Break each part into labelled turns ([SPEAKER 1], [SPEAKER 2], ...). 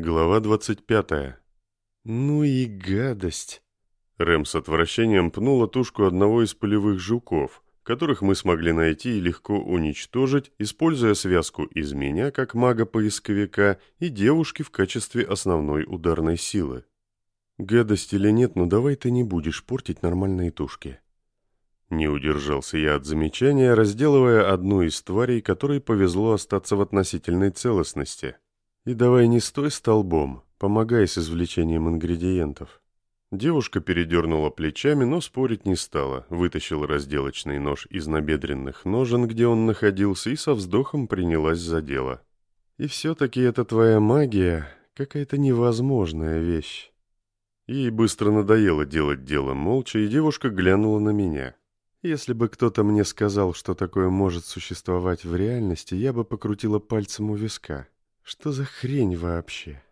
[SPEAKER 1] Глава 25.
[SPEAKER 2] «Ну и гадость!»
[SPEAKER 1] Рэм с отвращением пнула тушку одного из полевых жуков, которых мы смогли найти и легко уничтожить, используя связку из меня как мага-поисковика и девушки в качестве основной ударной силы.
[SPEAKER 2] «Гадость или нет, но давай ты не будешь портить нормальные тушки».
[SPEAKER 1] Не удержался я от замечания, разделывая одну из тварей, которой повезло остаться в относительной целостности – и давай не стой столбом, помогай с извлечением ингредиентов. Девушка передернула плечами, но спорить не стала, вытащила разделочный нож из набедренных ножен, где он находился, и со вздохом принялась за дело. И все-таки это твоя магия какая-то невозможная вещь. Ей быстро надоело делать дело молча, и девушка глянула на меня. Если бы кто-то мне сказал, что такое может существовать в реальности, я бы покрутила пальцем у виска. Что за хрень вообще?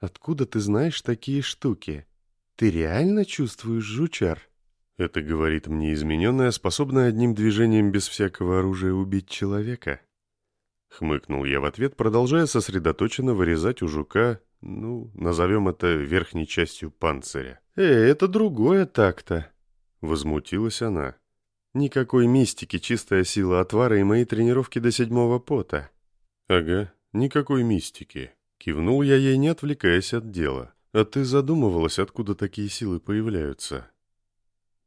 [SPEAKER 1] Откуда ты знаешь такие штуки? Ты реально чувствуешь жучар? Это говорит мне измененная, способная одним движением без всякого оружия убить человека. Хмыкнул я в ответ, продолжая сосредоточенно вырезать у жука, ну, назовем это верхней частью панциря. «Э, это другое так-то!» Возмутилась она. «Никакой мистики, чистая сила отвара и мои тренировки до седьмого пота». «Ага, «Никакой мистики». Кивнул я ей, не отвлекаясь от дела. «А ты задумывалась, откуда такие силы появляются?»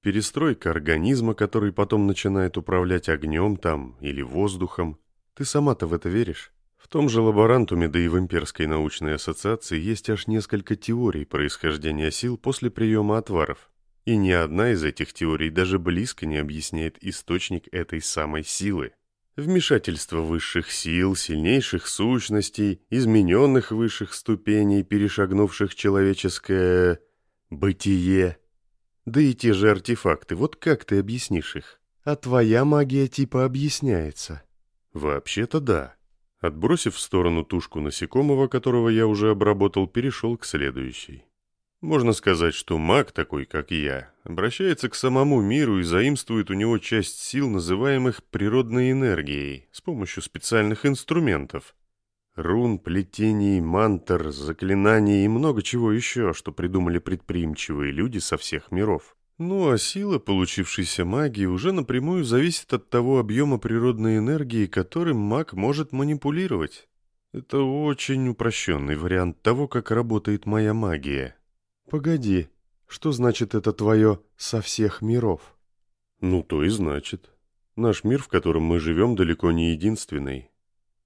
[SPEAKER 1] Перестройка организма, который потом начинает управлять огнем там или воздухом. Ты сама-то в это веришь? В том же лаборантуме, да и в Имперской научной ассоциации есть аж несколько теорий происхождения сил после приема отваров. И ни одна из этих теорий даже близко не объясняет источник этой самой силы. Вмешательство высших сил, сильнейших сущностей, измененных высших ступеней, перешагнувших человеческое бытие. Да и те же артефакты, вот как ты объяснишь их? А твоя магия типа объясняется. Вообще-то да. Отбросив в сторону тушку насекомого, которого я уже обработал, перешел к следующей. Можно сказать, что маг такой, как я, обращается к самому миру и заимствует у него часть сил, называемых природной энергией, с помощью специальных инструментов. Рун, плетений, мантр, заклинаний и много чего еще, что придумали предприимчивые люди со всех миров. Ну а сила получившейся магии уже напрямую зависит от того объема природной энергии, которым маг может манипулировать. Это очень упрощенный вариант того, как работает моя магия. «Погоди, что значит это твое «со всех миров»?» «Ну, то и значит. Наш мир, в котором мы живем, далеко не единственный.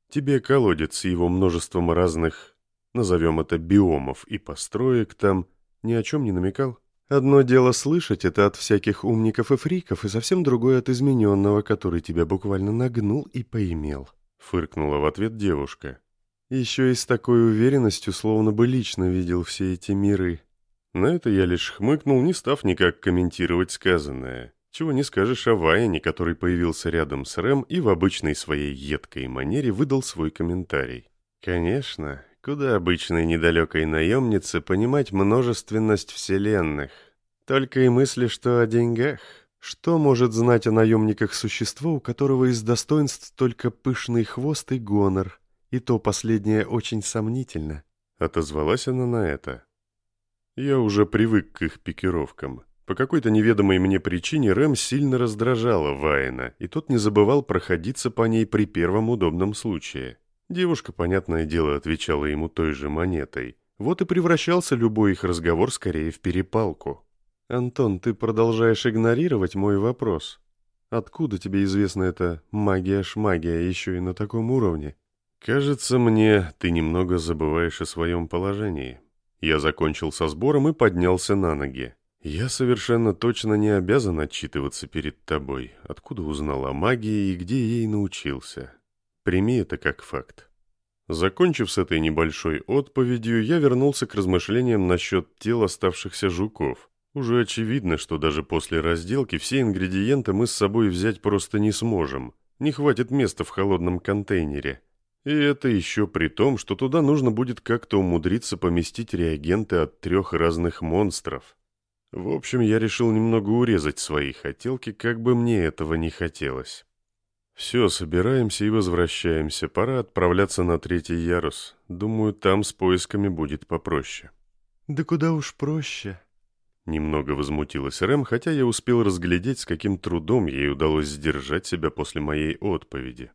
[SPEAKER 1] Тебе колодец с его множеством разных, назовем это биомов и построек там, ни о чем не намекал?» Одно дело слышать это от всяких умников и фриков, и совсем другое от измененного, который тебя буквально нагнул и поимел. Фыркнула в ответ девушка. Еще и с такой уверенностью, словно бы лично видел все эти миры. На это я лишь хмыкнул, не став никак комментировать сказанное. Чего не скажешь о Вайне, который появился рядом с Рэм и в обычной своей едкой манере выдал свой комментарий. Конечно, куда обычной недалекой наемнице понимать множественность вселенных. Только и мысли, что о деньгах. Что может знать о наемниках существо, у которого из достоинств только пышный хвост и гонор, и то последнее очень сомнительно? Отозвалась она на это. Я уже привык к их пикировкам. По какой-то неведомой мне причине Рэм сильно раздражала Вайна, и тот не забывал проходиться по ней при первом удобном случае. Девушка, понятное дело, отвечала ему той же монетой. Вот и превращался любой их разговор скорее в перепалку. «Антон, ты продолжаешь игнорировать мой вопрос. Откуда тебе известна эта магия-шмагия еще и на таком уровне?» «Кажется мне, ты немного забываешь о своем положении», я закончил со сбором и поднялся на ноги. «Я совершенно точно не обязан отчитываться перед тобой, откуда узнал о магии и где ей научился. Прими это как факт». Закончив с этой небольшой отповедью, я вернулся к размышлениям насчет тел оставшихся жуков. Уже очевидно, что даже после разделки все ингредиенты мы с собой взять просто не сможем. Не хватит места в холодном контейнере. И это еще при том, что туда нужно будет как-то умудриться поместить реагенты от трех разных монстров. В общем, я решил немного урезать свои хотелки, как бы мне этого не хотелось. «Все, собираемся и возвращаемся. Пора отправляться на третий ярус. Думаю, там с поисками будет попроще».
[SPEAKER 2] «Да куда уж проще»,
[SPEAKER 1] Немного возмутилась Рэм, хотя я успел разглядеть, с каким трудом ей удалось сдержать себя после моей отповеди.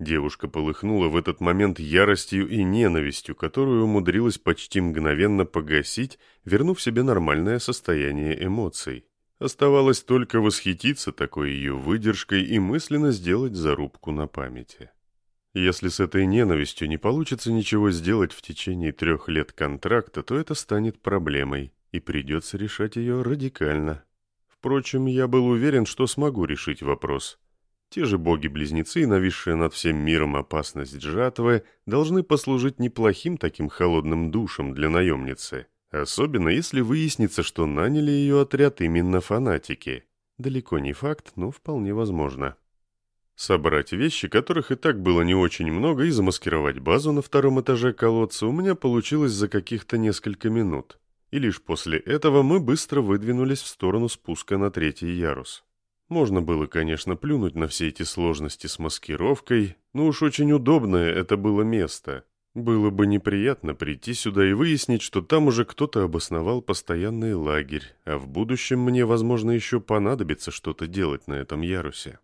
[SPEAKER 1] Девушка полыхнула в этот момент яростью и ненавистью, которую умудрилась почти мгновенно погасить, вернув себе нормальное состояние эмоций. Оставалось только восхититься такой ее выдержкой и мысленно сделать зарубку на памяти. Если с этой ненавистью не получится ничего сделать в течение трех лет контракта, то это станет проблемой, и придется решать ее радикально. Впрочем, я был уверен, что смогу решить вопрос. Те же боги-близнецы, нависшие над всем миром опасность жатвы, должны послужить неплохим таким холодным душем для наемницы, особенно если выяснится, что наняли ее отряд именно фанатики. Далеко не факт, но вполне возможно. Собрать вещи, которых и так было не очень много, и замаскировать базу на втором этаже колодца у меня получилось за каких-то несколько минут и лишь после этого мы быстро выдвинулись в сторону спуска на третий ярус. Можно было, конечно, плюнуть на все эти сложности с маскировкой, но уж очень удобное это было место. Было бы неприятно прийти сюда и выяснить, что там уже кто-то обосновал постоянный лагерь, а в будущем мне, возможно, еще понадобится что-то делать на этом ярусе.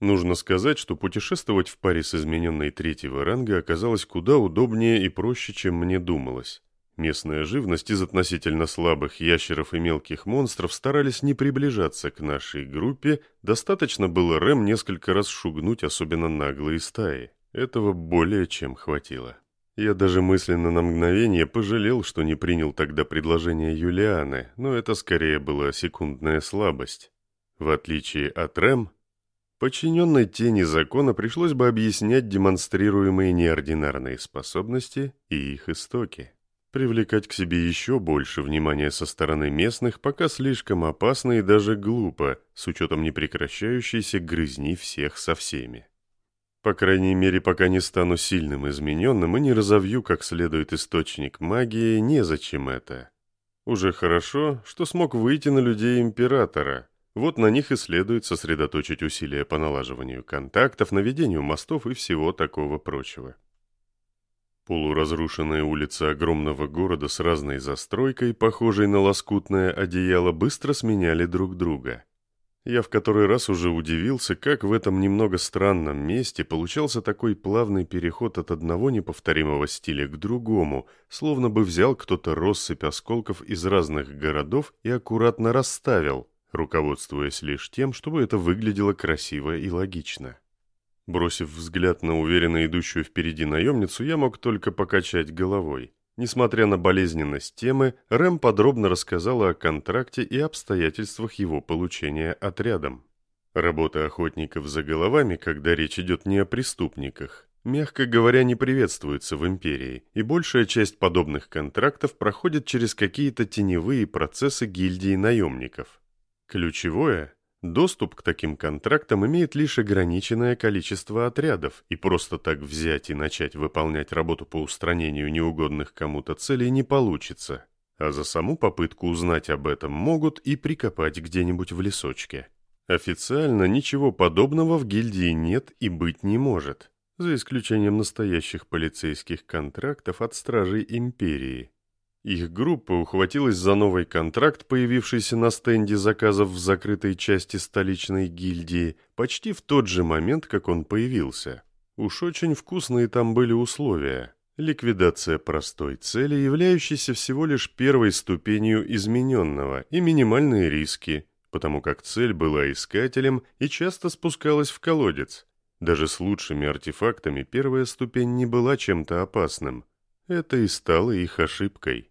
[SPEAKER 1] Нужно сказать, что путешествовать в паре с измененной третьего ранга оказалось куда удобнее и проще, чем мне думалось. Местная живность из относительно слабых ящеров и мелких монстров старались не приближаться к нашей группе, достаточно было Рэм несколько раз шугнуть особенно наглые стаи. Этого более чем хватило. Я даже мысленно на мгновение пожалел, что не принял тогда предложение Юлианы, но это скорее была секундная слабость. В отличие от Рэм, подчиненной тени закона пришлось бы объяснять демонстрируемые неординарные способности и их истоки. Привлекать к себе еще больше внимания со стороны местных пока слишком опасно и даже глупо, с учетом непрекращающейся грызни всех со всеми. По крайней мере, пока не стану сильным измененным и не разовью как следует источник магии, незачем это. Уже хорошо, что смог выйти на людей Императора. Вот на них и следует сосредоточить усилия по налаживанию контактов, наведению мостов и всего такого прочего. Полуразрушенные улицы огромного города с разной застройкой, похожей на лоскутное одеяло, быстро сменяли друг друга. Я в который раз уже удивился, как в этом немного странном месте получался такой плавный переход от одного неповторимого стиля к другому, словно бы взял кто-то россыпь осколков из разных городов и аккуратно расставил, руководствуясь лишь тем, чтобы это выглядело красиво и логично. Бросив взгляд на уверенно идущую впереди наемницу, я мог только покачать головой. Несмотря на болезненность темы, Рэм подробно рассказала о контракте и обстоятельствах его получения отрядом. Работа охотников за головами, когда речь идет не о преступниках, мягко говоря, не приветствуется в Империи, и большая часть подобных контрактов проходит через какие-то теневые процессы гильдии наемников. Ключевое Доступ к таким контрактам имеет лишь ограниченное количество отрядов, и просто так взять и начать выполнять работу по устранению неугодных кому-то целей не получится. А за саму попытку узнать об этом могут и прикопать где-нибудь в лесочке. Официально ничего подобного в гильдии нет и быть не может, за исключением настоящих полицейских контрактов от стражей империи. Их группа ухватилась за новый контракт, появившийся на стенде заказов в закрытой части столичной гильдии, почти в тот же момент, как он появился. Уж очень вкусные там были условия. Ликвидация простой цели, являющейся всего лишь первой ступенью измененного, и минимальные риски, потому как цель была искателем и часто спускалась в колодец. Даже с лучшими артефактами первая ступень не была чем-то опасным. Это и стало их ошибкой.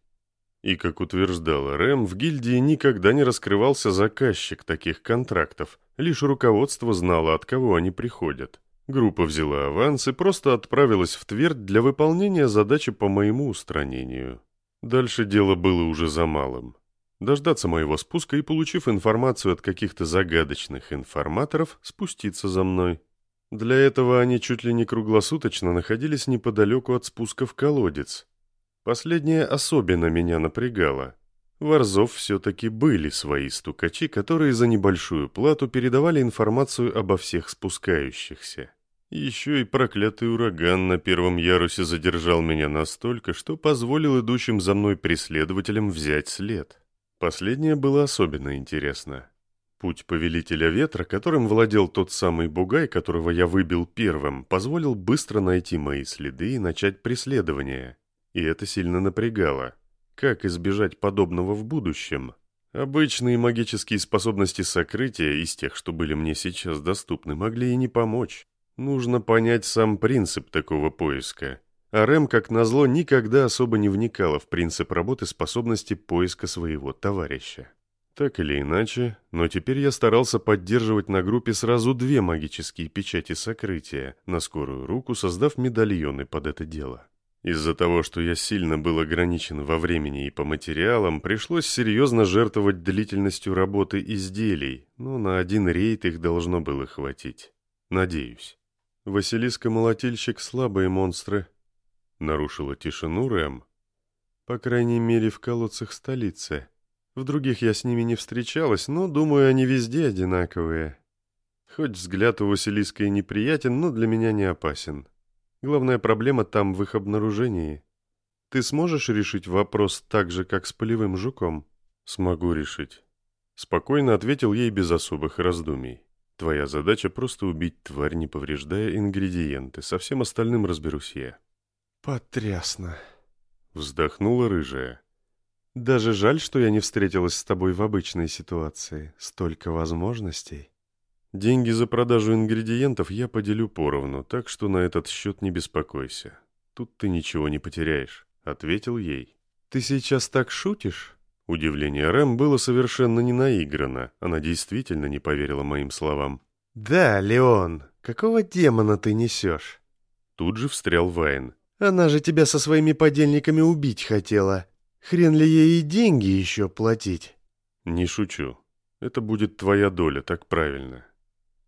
[SPEAKER 1] И, как утверждала Рэм, в гильдии никогда не раскрывался заказчик таких контрактов, лишь руководство знало, от кого они приходят. Группа взяла аванс и просто отправилась в Твердь для выполнения задачи по моему устранению. Дальше дело было уже за малым. Дождаться моего спуска и, получив информацию от каких-то загадочных информаторов, спуститься за мной. Для этого они чуть ли не круглосуточно находились неподалеку от спуска в колодец, Последнее особенно меня напрягало. В Орзов все-таки были свои стукачи, которые за небольшую плату передавали информацию обо всех спускающихся. Еще и проклятый ураган на первом ярусе задержал меня настолько, что позволил идущим за мной преследователям взять след. Последнее было особенно интересно. Путь повелителя ветра, которым владел тот самый бугай, которого я выбил первым, позволил быстро найти мои следы и начать преследование. И это сильно напрягало. Как избежать подобного в будущем? Обычные магические способности сокрытия из тех, что были мне сейчас доступны, могли и не помочь. Нужно понять сам принцип такого поиска. А Рэм, как назло, никогда особо не вникала в принцип работы способности поиска своего товарища. Так или иначе, но теперь я старался поддерживать на группе сразу две магические печати сокрытия, на скорую руку создав медальоны под это дело. Из-за того, что я сильно был ограничен во времени и по материалам, пришлось серьезно жертвовать длительностью работы изделий, но на один рейд их должно было хватить. Надеюсь. Василиска-молотильщик — слабые монстры. Нарушила тишину Рэм. По крайней мере, в колодцах столицы. В других я с ними не встречалась, но, думаю, они везде одинаковые. Хоть взгляд у Василиска и неприятен, но для меня не опасен. Главная проблема там в их обнаружении. Ты сможешь решить вопрос так же, как с полевым жуком? Смогу решить. Спокойно ответил ей без особых раздумий. Твоя задача просто убить тварь, не повреждая ингредиенты. Со всем остальным разберусь я. Потрясно. Вздохнула рыжая. Даже жаль, что я не встретилась с тобой в обычной ситуации. Столько возможностей. Деньги за продажу ингредиентов я поделю поровну, так что на этот счет не беспокойся. Тут ты ничего не потеряешь, — ответил ей. Ты сейчас так шутишь? Удивление Рэм было совершенно не наиграно. Она действительно не поверила моим словам. «Да, Леон, какого демона ты несешь?» Тут же встрял Вайн. «Она же тебя со своими подельниками убить хотела. Хрен ли ей и деньги еще платить? Не шучу. Это будет твоя доля, так правильно.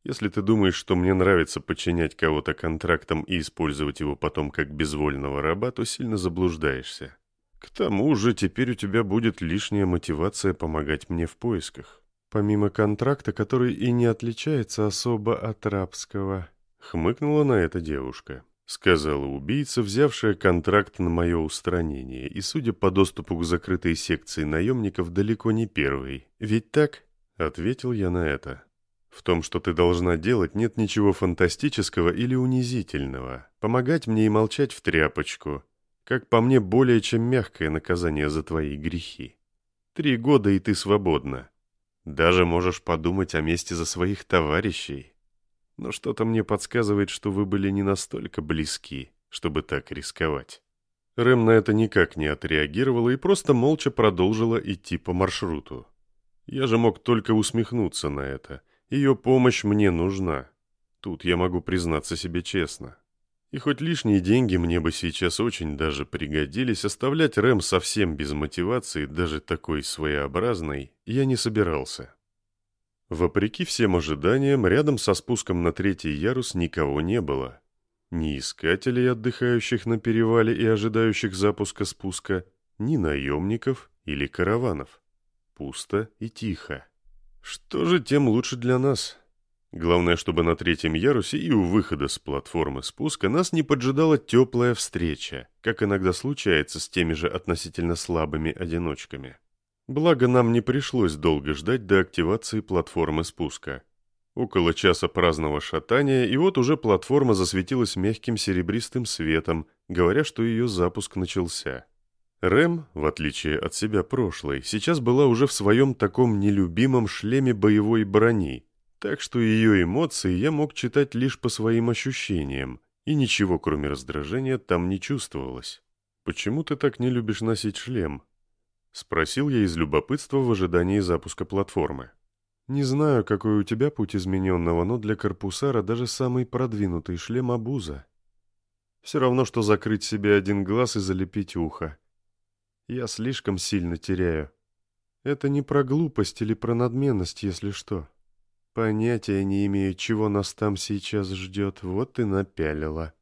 [SPEAKER 1] Если ты думаешь, что мне нравится подчинять кого-то контрактам и использовать его потом как безвольного раба, то сильно заблуждаешься. К тому же теперь у тебя будет лишняя мотивация помогать мне в поисках. Помимо контракта, который и не отличается особо от рабского. Хмыкнула на это девушка. — сказала убийца, взявшая контракт на мое устранение, и, судя по доступу к закрытой секции наемников, далеко не первый. «Ведь так?» — ответил я на это. «В том, что ты должна делать, нет ничего фантастического или унизительного. Помогать мне и молчать в тряпочку. Как по мне, более чем мягкое наказание за твои грехи. Три года, и ты свободна. Даже можешь подумать о месте за своих товарищей» но что-то мне подсказывает, что вы были не настолько близки, чтобы так рисковать. Рэм на это никак не отреагировала и просто молча продолжила идти по маршруту. Я же мог только усмехнуться на это. Ее помощь мне нужна. Тут я могу признаться себе честно. И хоть лишние деньги мне бы сейчас очень даже пригодились, оставлять Рэм совсем без мотивации, даже такой своеобразной, я не собирался. Вопреки всем ожиданиям, рядом со спуском на третий ярус никого не было. Ни искателей, отдыхающих на перевале и ожидающих запуска спуска, ни наемников или караванов. Пусто и тихо. Что же тем лучше для нас? Главное, чтобы на третьем ярусе и у выхода с платформы спуска нас не поджидала теплая встреча, как иногда случается с теми же относительно слабыми одиночками. Благо нам не пришлось долго ждать до активации платформы спуска. Около часа праздного шатания, и вот уже платформа засветилась мягким серебристым светом, говоря, что ее запуск начался. Рэм, в отличие от себя прошлой, сейчас была уже в своем таком нелюбимом шлеме боевой брони, так что ее эмоции я мог читать лишь по своим ощущениям, и ничего, кроме раздражения, там не чувствовалось. «Почему ты так не любишь носить шлем?» Спросил я из любопытства в ожидании запуска платформы. «Не знаю, какой у тебя путь измененного, но для корпусара даже самый продвинутый шлем обуза. Все равно, что закрыть себе один глаз и залепить ухо. Я слишком сильно теряю. Это не про глупость или про надменность, если что. Понятия не имею, чего нас там сейчас ждет, вот и напялила».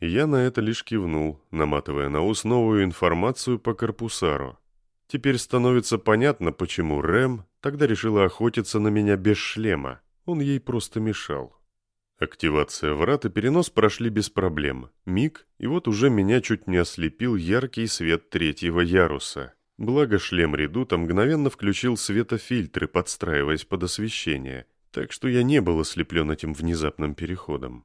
[SPEAKER 1] Я на это лишь кивнул, наматывая на ус новую информацию по корпусару. Теперь становится понятно, почему Рэм тогда решила охотиться на меня без шлема. Он ей просто мешал. Активация врат и перенос прошли без проблем. Миг, и вот уже меня чуть не ослепил яркий свет третьего яруса. Благо шлем редута мгновенно включил светофильтры, подстраиваясь под освещение, так что я не был ослеплен этим внезапным переходом.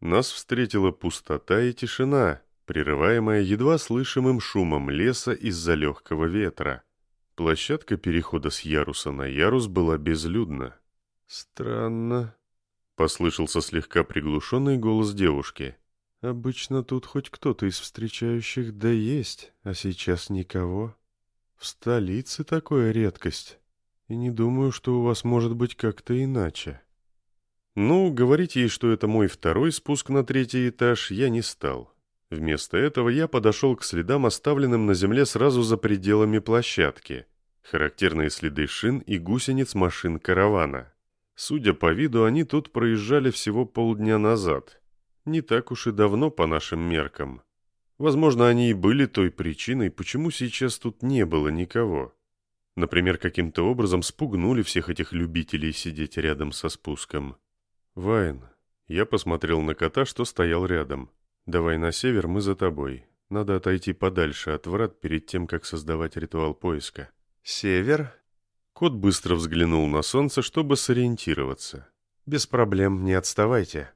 [SPEAKER 1] Нас встретила пустота и тишина, прерываемая едва слышимым шумом леса из-за легкого ветра. Площадка перехода с яруса на ярус была безлюдна. «Странно», — послышался слегка приглушенный голос девушки. «Обычно тут хоть кто-то из встречающих да есть, а сейчас никого. В столице такое редкость, и не думаю, что у вас может быть как-то иначе». Ну, говорить ей, что это мой второй спуск на третий этаж, я не стал. Вместо этого я подошел к следам, оставленным на земле сразу за пределами площадки. Характерные следы шин и гусениц машин каравана. Судя по виду, они тут проезжали всего полдня назад. Не так уж и давно по нашим меркам. Возможно, они и были той причиной, почему сейчас тут не было никого. Например, каким-то образом спугнули всех этих любителей сидеть рядом со спуском. «Вайн». Я посмотрел на кота, что стоял рядом. «Давай на север, мы за тобой. Надо отойти подальше от врат перед тем, как создавать ритуал поиска». «Север?» Кот быстро взглянул на солнце, чтобы сориентироваться. «Без проблем, не отставайте».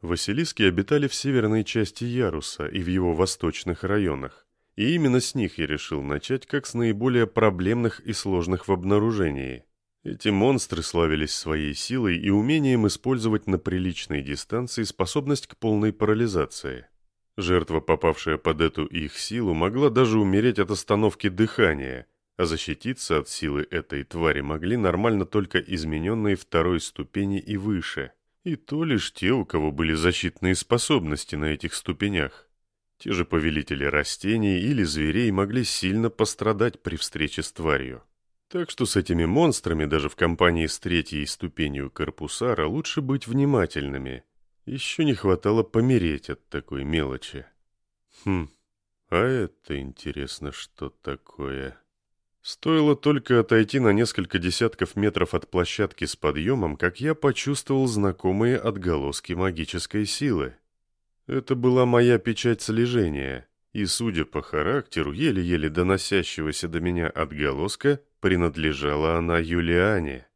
[SPEAKER 1] Василиски обитали в северной части Яруса и в его восточных районах. И именно с них я решил начать как с наиболее проблемных и сложных в обнаружении. Эти монстры славились своей силой и умением использовать на приличной дистанции способность к полной парализации. Жертва, попавшая под эту их силу, могла даже умереть от остановки дыхания, а защититься от силы этой твари могли нормально только измененные второй ступени и выше. И то лишь те, у кого были защитные способности на этих ступенях. Те же повелители растений или зверей могли сильно пострадать при встрече с тварью. Так что с этими монстрами даже в компании с третьей ступенью корпусара лучше быть внимательными. Еще не хватало помереть от такой мелочи. Хм, а это интересно, что такое. Стоило только отойти на несколько десятков метров от площадки с подъемом, как я почувствовал знакомые отголоски магической силы. Это была моя печать слежения, и, судя по характеру, еле-еле доносящегося до меня отголоска, принадлежала она Юлиане.